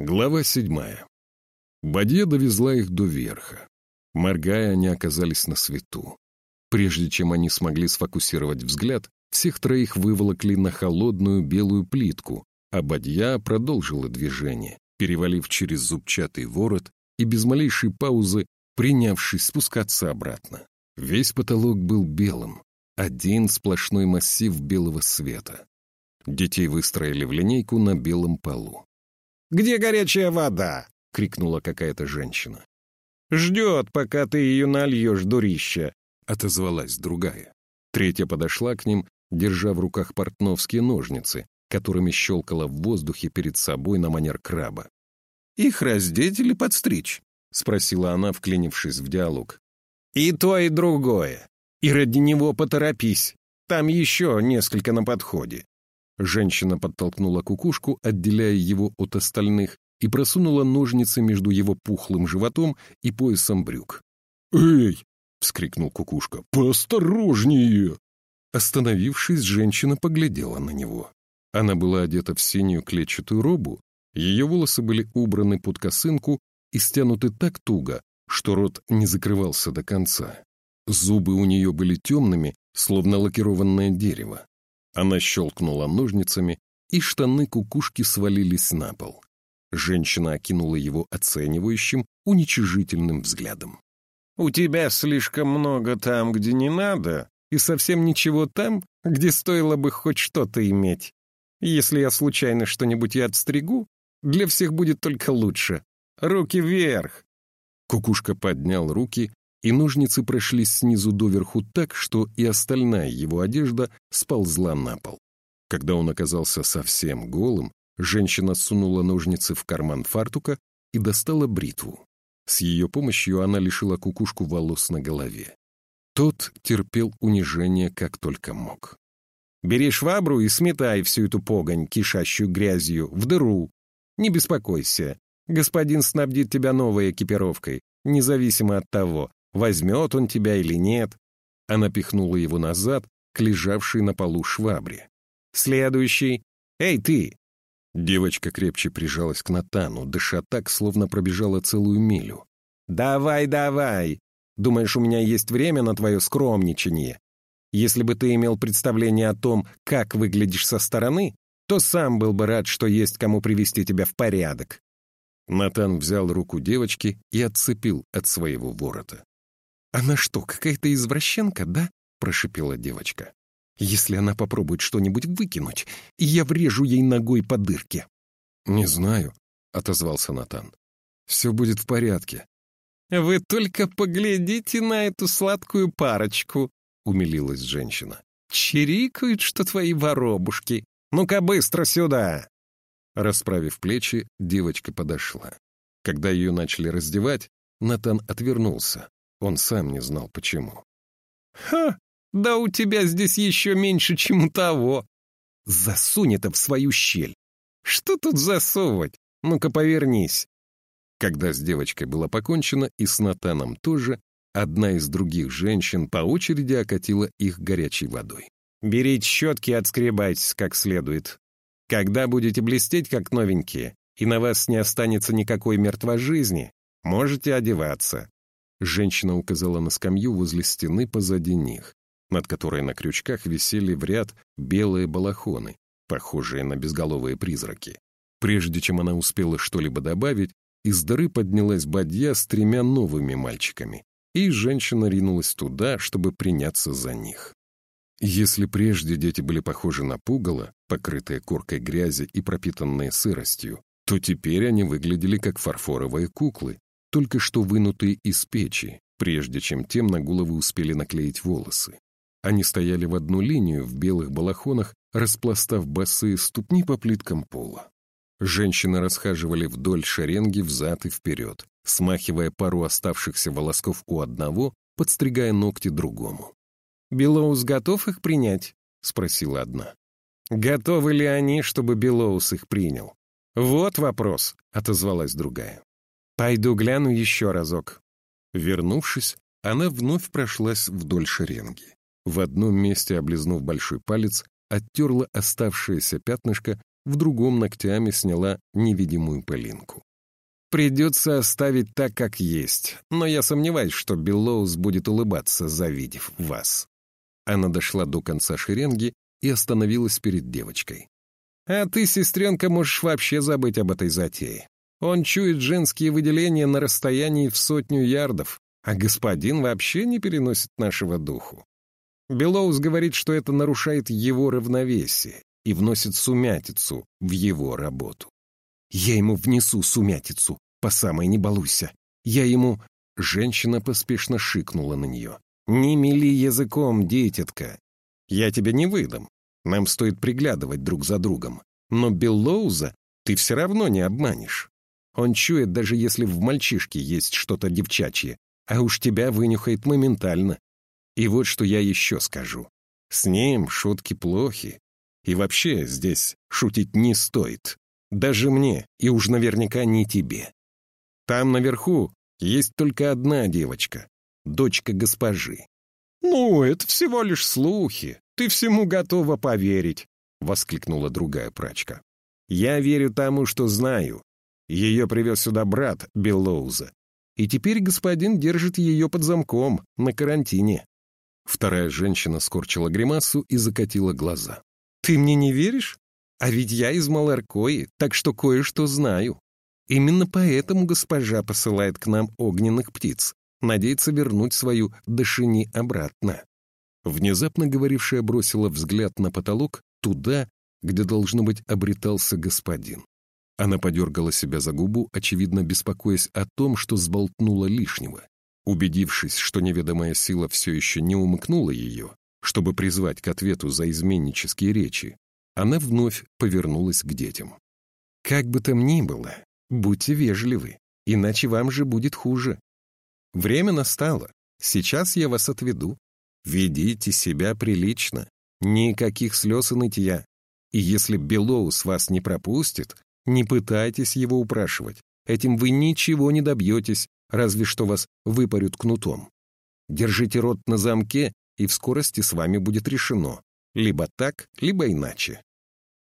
Глава седьмая. Бадья довезла их до верха. Моргая, они оказались на свету. Прежде чем они смогли сфокусировать взгляд, всех троих выволокли на холодную белую плитку, а Бадья продолжила движение, перевалив через зубчатый ворот и без малейшей паузы принявшись спускаться обратно. Весь потолок был белым, один сплошной массив белого света. Детей выстроили в линейку на белом полу. «Где горячая вода?» — крикнула какая-то женщина. «Ждет, пока ты ее нальешь, дурище!» — отозвалась другая. Третья подошла к ним, держа в руках портновские ножницы, которыми щелкала в воздухе перед собой на манер краба. «Их раздеть или подстричь?» — спросила она, вклинившись в диалог. «И то, и другое. И ради него поторопись. Там еще несколько на подходе. Женщина подтолкнула кукушку, отделяя его от остальных, и просунула ножницы между его пухлым животом и поясом брюк. «Эй!» — вскрикнул кукушка. «Поосторожнее!» Остановившись, женщина поглядела на него. Она была одета в синюю клетчатую робу, ее волосы были убраны под косынку и стянуты так туго, что рот не закрывался до конца. Зубы у нее были темными, словно лакированное дерево. Она щелкнула ножницами, и штаны кукушки свалились на пол. Женщина окинула его оценивающим, уничижительным взглядом. «У тебя слишком много там, где не надо, и совсем ничего там, где стоило бы хоть что-то иметь. Если я случайно что-нибудь и отстригу, для всех будет только лучше. Руки вверх!» Кукушка поднял руки и ножницы прошлись снизу доверху так, что и остальная его одежда сползла на пол. Когда он оказался совсем голым, женщина сунула ножницы в карман фартука и достала бритву. С ее помощью она лишила кукушку волос на голове. Тот терпел унижение как только мог. «Бери швабру и сметай всю эту погонь, кишащую грязью, в дыру. Не беспокойся, господин снабдит тебя новой экипировкой, независимо от того, возьмет он тебя или нет. Она пихнула его назад к лежавшей на полу швабре. «Следующий! Эй, ты!» Девочка крепче прижалась к Натану, дыша так, словно пробежала целую милю. «Давай, давай! Думаешь, у меня есть время на твое скромничание? Если бы ты имел представление о том, как выглядишь со стороны, то сам был бы рад, что есть кому привести тебя в порядок». Натан взял руку девочки и отцепил от своего ворота. «Она что, какая-то извращенка, да?» — прошипела девочка. «Если она попробует что-нибудь выкинуть, я врежу ей ногой по дырке». «Не знаю», — отозвался Натан. «Все будет в порядке». «Вы только поглядите на эту сладкую парочку», — умилилась женщина. «Чирикают, что твои воробушки. Ну-ка быстро сюда!» Расправив плечи, девочка подошла. Когда ее начали раздевать, Натан отвернулся. Он сам не знал, почему. «Ха! Да у тебя здесь еще меньше, чем у того! Засунь это в свою щель! Что тут засовывать? Ну-ка повернись!» Когда с девочкой было покончено и с Натаном тоже, одна из других женщин по очереди окатила их горячей водой. «Берите щетки и отскребайтесь как следует. Когда будете блестеть, как новенькие, и на вас не останется никакой мертвой жизни, можете одеваться. Женщина указала на скамью возле стены позади них, над которой на крючках висели в ряд белые балахоны, похожие на безголовые призраки. Прежде чем она успела что-либо добавить, из дыры поднялась бадья с тремя новыми мальчиками, и женщина ринулась туда, чтобы приняться за них. Если прежде дети были похожи на пугало, покрытые коркой грязи и пропитанные сыростью, то теперь они выглядели как фарфоровые куклы, только что вынутые из печи, прежде чем тем на головы успели наклеить волосы. Они стояли в одну линию в белых балахонах, распластав босые ступни по плиткам пола. Женщины расхаживали вдоль шеренги взад и вперед, смахивая пару оставшихся волосков у одного, подстригая ногти другому. «Белоус готов их принять?» — спросила одна. «Готовы ли они, чтобы Белоус их принял?» «Вот вопрос», — отозвалась другая. «Пойду гляну еще разок». Вернувшись, она вновь прошлась вдоль шеренги. В одном месте, облизнув большой палец, оттерла оставшееся пятнышко в другом ногтями сняла невидимую пылинку. «Придется оставить так, как есть, но я сомневаюсь, что Беллоус будет улыбаться, завидев вас». Она дошла до конца шеренги и остановилась перед девочкой. «А ты, сестренка, можешь вообще забыть об этой затее. Он чует женские выделения на расстоянии в сотню ярдов, а господин вообще не переносит нашего духу. Белоус говорит, что это нарушает его равновесие и вносит сумятицу в его работу. Я ему внесу сумятицу, по самой не балуйся. Я ему... Женщина поспешно шикнула на нее. «Не мели языком, дитятка. Я тебя не выдам. Нам стоит приглядывать друг за другом. Но Беллоуза ты все равно не обманешь. Он чует, даже если в мальчишке есть что-то девчачье, а уж тебя вынюхает моментально. И вот что я еще скажу. С ним шутки плохи. И вообще здесь шутить не стоит. Даже мне, и уж наверняка не тебе. Там наверху есть только одна девочка, дочка госпожи. «Ну, это всего лишь слухи. Ты всему готова поверить», — воскликнула другая прачка. «Я верю тому, что знаю. Ее привез сюда брат Беллоуза. И теперь господин держит ее под замком, на карантине. Вторая женщина скорчила гримасу и закатила глаза. «Ты мне не веришь? А ведь я из Маларкои, так что кое-что знаю. Именно поэтому госпожа посылает к нам огненных птиц, надеется вернуть свою Дашини обратно». Внезапно говорившая бросила взгляд на потолок туда, где, должно быть, обретался господин. Она подергала себя за губу, очевидно беспокоясь о том, что сболтнула лишнего. Убедившись, что неведомая сила все еще не умыкнула ее, чтобы призвать к ответу за изменнические речи, она вновь повернулась к детям. «Как бы там ни было, будьте вежливы, иначе вам же будет хуже. Время настало, сейчас я вас отведу. Ведите себя прилично, никаких слез и нытья. И если Белоус вас не пропустит, не пытайтесь его упрашивать, этим вы ничего не добьетесь, разве что вас выпарют кнутом. Держите рот на замке, и в скорости с вами будет решено. Либо так, либо иначе.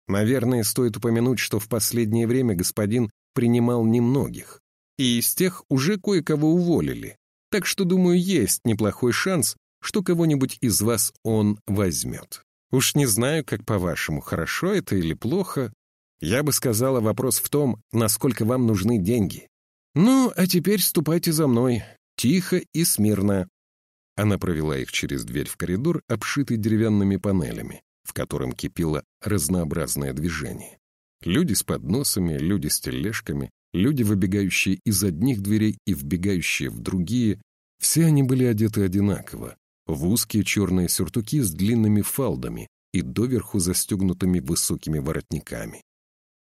Наверное, стоит упомянуть, что в последнее время господин принимал немногих. И из тех уже кое-кого уволили. Так что, думаю, есть неплохой шанс, что кого-нибудь из вас он возьмет. Уж не знаю, как по-вашему, хорошо это или плохо. Я бы сказала, вопрос в том, насколько вам нужны деньги. «Ну, а теперь ступайте за мной. Тихо и смирно». Она провела их через дверь в коридор, обшитый деревянными панелями, в котором кипело разнообразное движение. Люди с подносами, люди с тележками, люди, выбегающие из одних дверей и вбегающие в другие, все они были одеты одинаково, в узкие черные сюртуки с длинными фалдами и доверху застегнутыми высокими воротниками.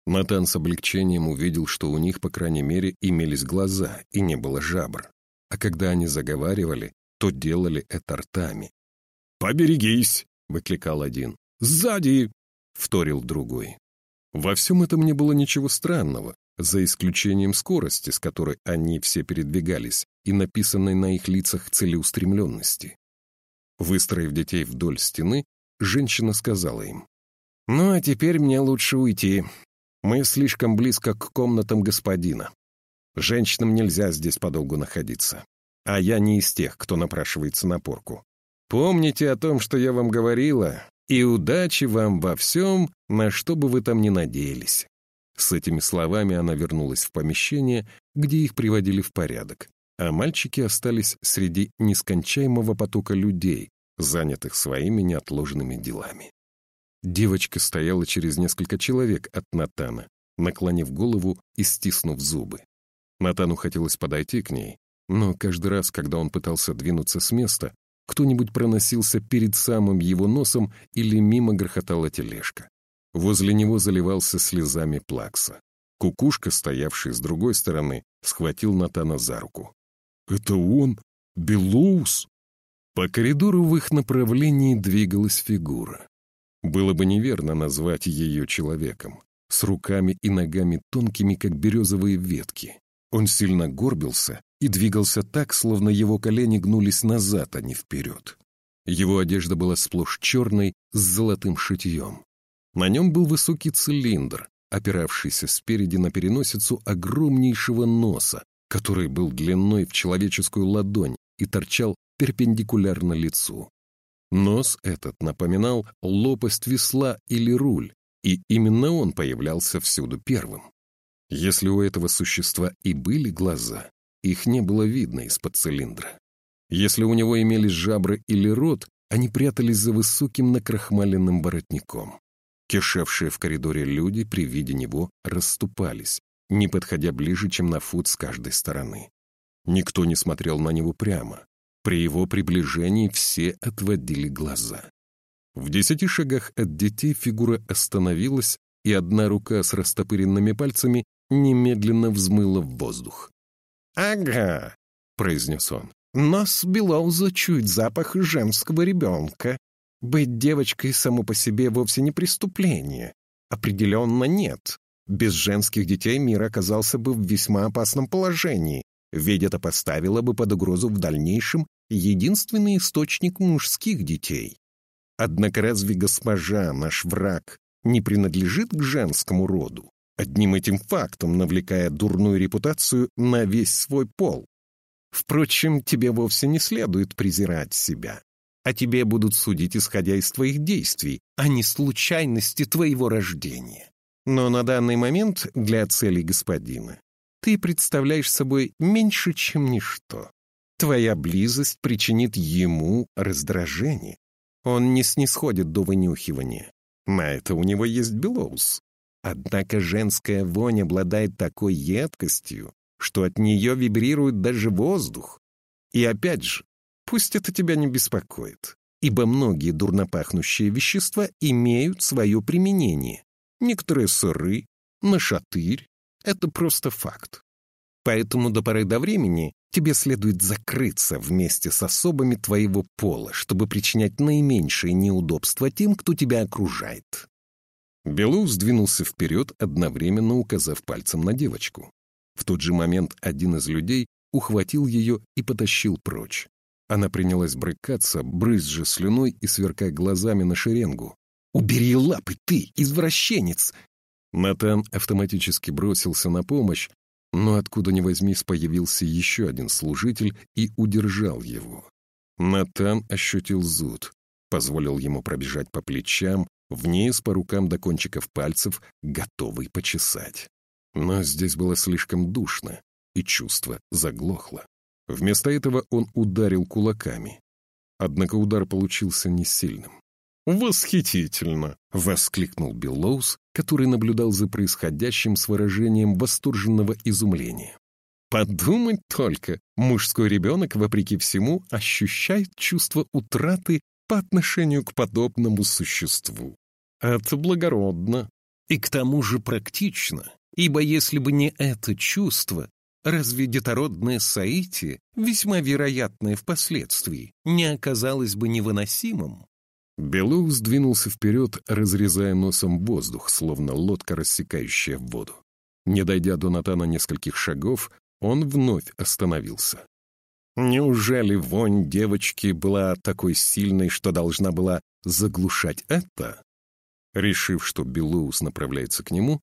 Натан с облегчением увидел, что у них, по крайней мере, имелись глаза и не было жабр. А когда они заговаривали, то делали это ртами. «Поберегись!» — выкликал один. «Сзади!» — вторил другой. Во всем этом не было ничего странного, за исключением скорости, с которой они все передвигались, и написанной на их лицах целеустремленности. Выстроив детей вдоль стены, женщина сказала им. «Ну, а теперь мне лучше уйти. Мы слишком близко к комнатам господина. Женщинам нельзя здесь подолгу находиться. А я не из тех, кто напрашивается на порку. Помните о том, что я вам говорила, и удачи вам во всем, на что бы вы там ни надеялись». С этими словами она вернулась в помещение, где их приводили в порядок, а мальчики остались среди нескончаемого потока людей, занятых своими неотложными делами. Девочка стояла через несколько человек от Натана, наклонив голову и стиснув зубы. Натану хотелось подойти к ней, но каждый раз, когда он пытался двинуться с места, кто-нибудь проносился перед самым его носом или мимо грохотала тележка. Возле него заливался слезами плакса. Кукушка, стоявший с другой стороны, схватил Натана за руку. «Это он? Белоус?» По коридору в их направлении двигалась фигура. Было бы неверно назвать ее человеком, с руками и ногами тонкими, как березовые ветки. Он сильно горбился и двигался так, словно его колени гнулись назад, а не вперед. Его одежда была сплошь черной, с золотым шитьем. На нем был высокий цилиндр, опиравшийся спереди на переносицу огромнейшего носа, который был длиной в человеческую ладонь и торчал перпендикулярно лицу. Нос этот напоминал лопасть весла или руль, и именно он появлялся всюду первым. Если у этого существа и были глаза, их не было видно из-под цилиндра. Если у него имелись жабры или рот, они прятались за высоким накрахмаленным воротником. Кишевшие в коридоре люди при виде него расступались, не подходя ближе, чем на фут с каждой стороны. Никто не смотрел на него прямо. При его приближении все отводили глаза. В десяти шагах от детей фигура остановилась, и одна рука с растопыренными пальцами немедленно взмыла в воздух. «Ага», — произнес он, — «нос Белоуза чует запах женского ребенка. Быть девочкой само по себе вовсе не преступление. Определенно нет. Без женских детей мир оказался бы в весьма опасном положении, ведь это поставило бы под угрозу в дальнейшем единственный источник мужских детей. Однако разве госпожа, наш враг, не принадлежит к женскому роду, одним этим фактом навлекая дурную репутацию на весь свой пол? Впрочем, тебе вовсе не следует презирать себя, а тебе будут судить, исходя из твоих действий, а не случайности твоего рождения. Но на данный момент для целей господина ты представляешь собой меньше, чем ничто. Твоя близость причинит ему раздражение. Он не снисходит до вынюхивания. На это у него есть Белоус. Однако женская вонь обладает такой едкостью, что от нее вибрирует даже воздух. И опять же, пусть это тебя не беспокоит, ибо многие дурнопахнущие вещества имеют свое применение. Некоторые сыры, нашатырь — это просто факт. Поэтому до поры до времени тебе следует закрыться вместе с особами твоего пола, чтобы причинять наименьшие неудобства тем, кто тебя окружает». Белоу сдвинулся вперед, одновременно указав пальцем на девочку. В тот же момент один из людей ухватил ее и потащил прочь. Она принялась брыкаться, брызжа слюной и сверкая глазами на шеренгу. «Убери лапы, ты, извращенец!» Натан автоматически бросился на помощь, но откуда ни возьмись появился еще один служитель и удержал его. Натан ощутил зуд, позволил ему пробежать по плечам, вниз по рукам до кончиков пальцев, готовый почесать. Но здесь было слишком душно, и чувство заглохло. Вместо этого он ударил кулаками. Однако удар получился не сильным. «Восхитительно!» — воскликнул Биллоус, который наблюдал за происходящим с выражением восторженного изумления. «Подумать только! Мужской ребенок, вопреки всему, ощущает чувство утраты по отношению к подобному существу. Это благородно и к тому же практично, ибо если бы не это чувство, разве детородное соитие, весьма вероятное впоследствии, не оказалось бы невыносимым? Белух сдвинулся вперед, разрезая носом воздух, словно лодка, рассекающая воду. Не дойдя до Натана нескольких шагов, он вновь остановился. Неужели вонь девочки была такой сильной, что должна была заглушать это? Решив, что Белоус направляется к нему,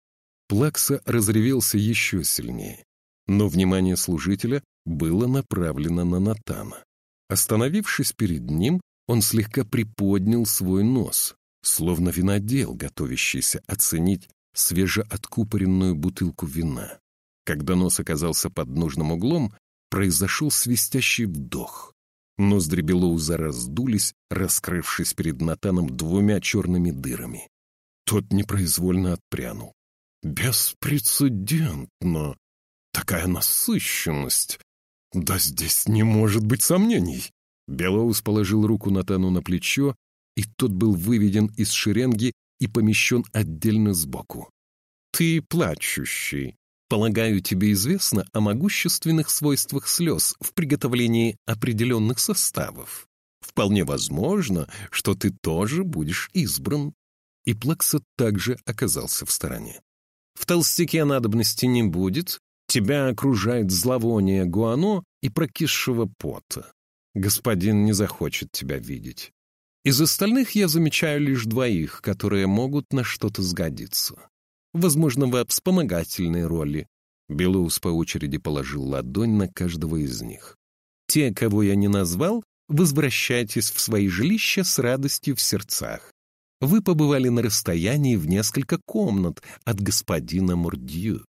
Плакса разревелся еще сильнее. Но внимание служителя было направлено на Натана. Остановившись перед ним, он слегка приподнял свой нос, словно винодел, готовящийся оценить свежеоткупоренную бутылку вина. Когда нос оказался под нужным углом, произошел свистящий вдох. Ноздри Белоуза раздулись, раскрывшись перед Натаном двумя черными дырами. Тот непроизвольно отпрянул. «Беспрецедентно! Такая насыщенность! Да здесь не может быть сомнений!» Белоус положил руку Натану на плечо, и тот был выведен из шеренги и помещен отдельно сбоку. «Ты плачущий. Полагаю, тебе известно о могущественных свойствах слез в приготовлении определенных составов. Вполне возможно, что ты тоже будешь избран». И Плакса также оказался в стороне. «В толстяке надобности не будет. Тебя окружает зловоние гуано и прокисшего пота господин не захочет тебя видеть. Из остальных я замечаю лишь двоих, которые могут на что-то сгодиться. Возможно, в вспомогательной роли. Белоус по очереди положил ладонь на каждого из них. Те, кого я не назвал, возвращайтесь в свои жилища с радостью в сердцах. Вы побывали на расстоянии в несколько комнат от господина Мурдью.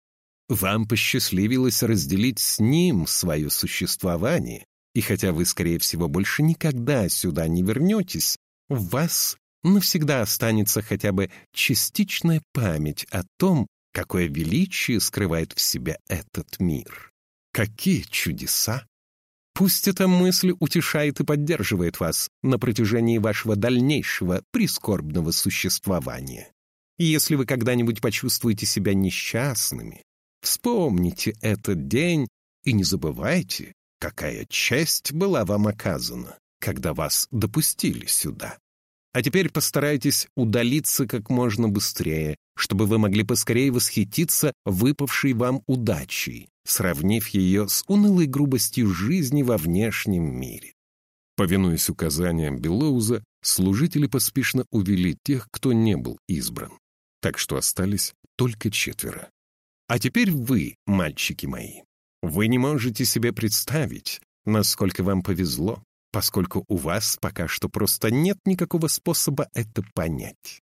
Вам посчастливилось разделить с ним свое существование, и хотя вы, скорее всего, больше никогда сюда не вернетесь, в вас навсегда останется хотя бы частичная память о том, какое величие скрывает в себе этот мир. Какие чудеса! Пусть эта мысль утешает и поддерживает вас на протяжении вашего дальнейшего прискорбного существования. Если вы когда-нибудь почувствуете себя несчастными, вспомните этот день и не забывайте, какая честь была вам оказана, когда вас допустили сюда. А теперь постарайтесь удалиться как можно быстрее, чтобы вы могли поскорее восхититься выпавшей вам удачей, сравнив ее с унылой грубостью жизни во внешнем мире. Повинуясь указаниям Белоуза, служители поспешно увели тех, кто не был избран. Так что остались только четверо. А теперь вы, мальчики мои. Вы не можете себе представить, насколько вам повезло, поскольку у вас пока что просто нет никакого способа это понять.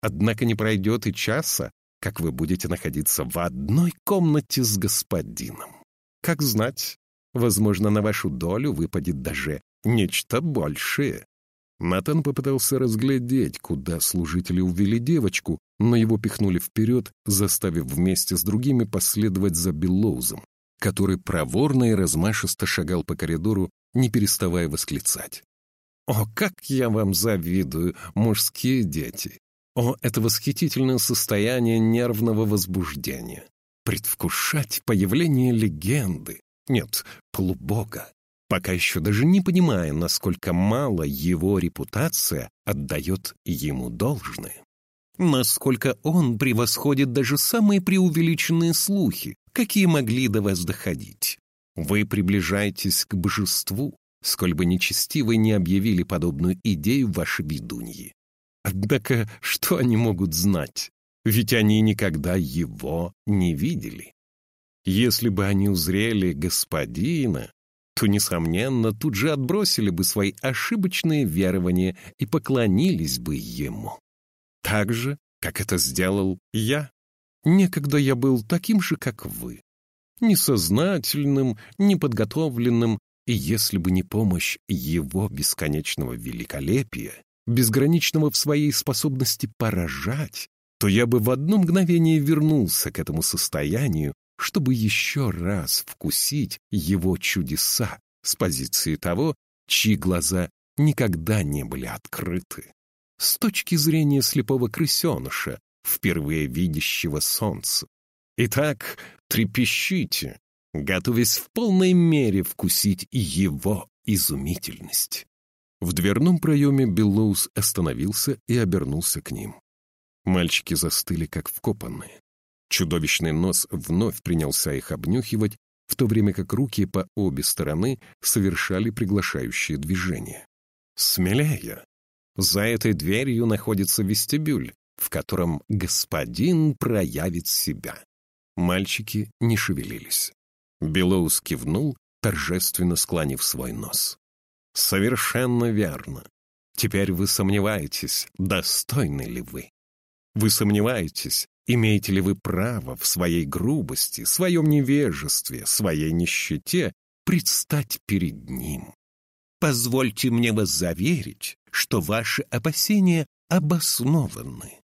Однако не пройдет и часа, как вы будете находиться в одной комнате с господином. Как знать, возможно, на вашу долю выпадет даже нечто большее. Натан попытался разглядеть, куда служители увели девочку, но его пихнули вперед, заставив вместе с другими последовать за Беллоузом, который проворно и размашисто шагал по коридору, не переставая восклицать. «О, как я вам завидую, мужские дети! О, это восхитительное состояние нервного возбуждения. Предвкушать появление легенды. Нет, полубога. Пока еще даже не понимая, насколько мало его репутация отдает ему должное. Насколько он превосходит даже самые преувеличенные слухи, какие могли до вас доходить. Вы приближаетесь к божеству, сколь бы нечестивы не объявили подобную идею ваши бедуньи. Однако что они могут знать? Ведь они никогда его не видели. Если бы они узрели господина, то, несомненно, тут же отбросили бы свои ошибочные верования и поклонились бы ему. Так же, как это сделал я. Некогда я был таким же, как вы. Несознательным, неподготовленным, и если бы не помощь его бесконечного великолепия, безграничного в своей способности поражать, то я бы в одно мгновение вернулся к этому состоянию, чтобы еще раз вкусить его чудеса с позиции того, чьи глаза никогда не были открыты. С точки зрения слепого крысеныша, впервые видящего солнце. Итак, трепещите, готовясь в полной мере вкусить его изумительность. В дверном проеме Беллоус остановился и обернулся к ним. Мальчики застыли, как вкопанные. Чудовищный нос вновь принялся их обнюхивать, в то время как руки по обе стороны совершали приглашающие движения. «Смелее! За этой дверью находится вестибюль, в котором господин проявит себя». Мальчики не шевелились. Белоус кивнул, торжественно склонив свой нос. Совершенно верно. Теперь вы сомневаетесь, достойны ли вы. Вы сомневаетесь, имеете ли вы право в своей грубости, своем невежестве, своей нищете предстать перед ним. Позвольте мне вас заверить, что ваши опасения обоснованы.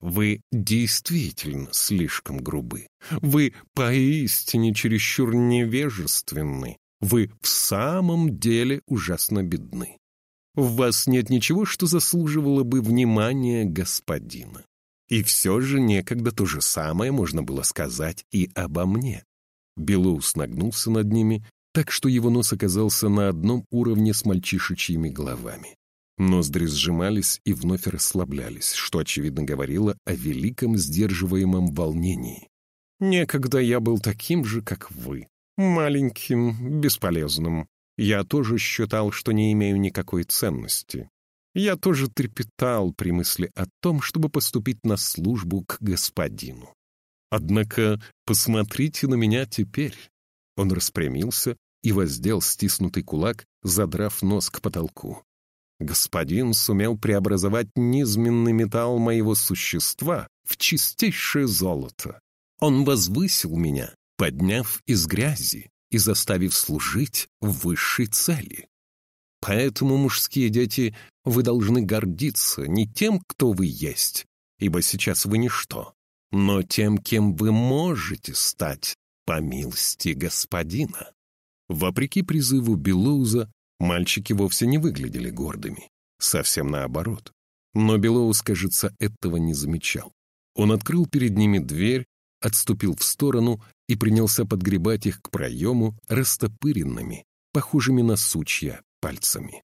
Вы действительно слишком грубы. Вы поистине чересчур невежественны. Вы в самом деле ужасно бедны. В вас нет ничего, что заслуживало бы внимания господина. И все же некогда то же самое можно было сказать и обо мне. Белоус нагнулся над ними, так что его нос оказался на одном уровне с мальчишечьими головами. Ноздри сжимались и вновь расслаблялись, что, очевидно, говорило о великом сдерживаемом волнении. «Некогда я был таким же, как вы маленьким, бесполезным. Я тоже считал, что не имею никакой ценности. Я тоже трепетал при мысли о том, чтобы поступить на службу к господину. Однако посмотрите на меня теперь. Он распрямился и воздел стиснутый кулак, задрав нос к потолку. Господин сумел преобразовать низменный металл моего существа в чистейшее золото. Он возвысил меня, подняв из грязи и заставив служить высшей цели. Поэтому, мужские дети, вы должны гордиться не тем, кто вы есть, ибо сейчас вы ничто, но тем, кем вы можете стать по милости господина. Вопреки призыву Белоуза, мальчики вовсе не выглядели гордыми. Совсем наоборот. Но Белоуз, кажется, этого не замечал. Он открыл перед ними дверь, отступил в сторону и принялся подгребать их к проему растопыренными, похожими на сучья, пальцами.